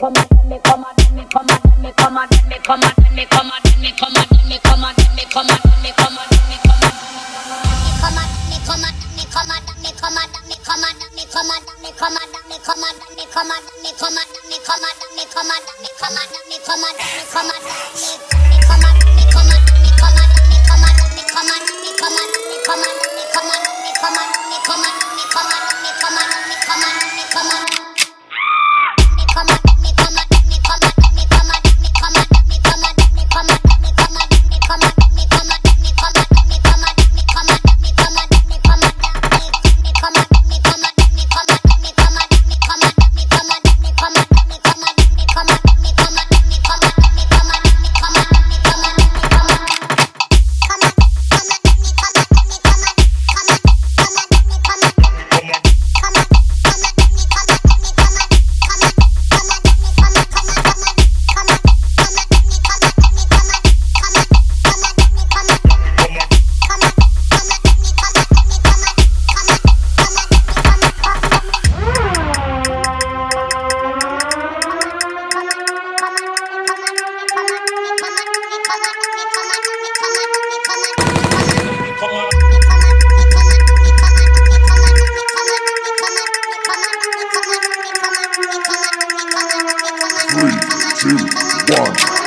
come on, two, one.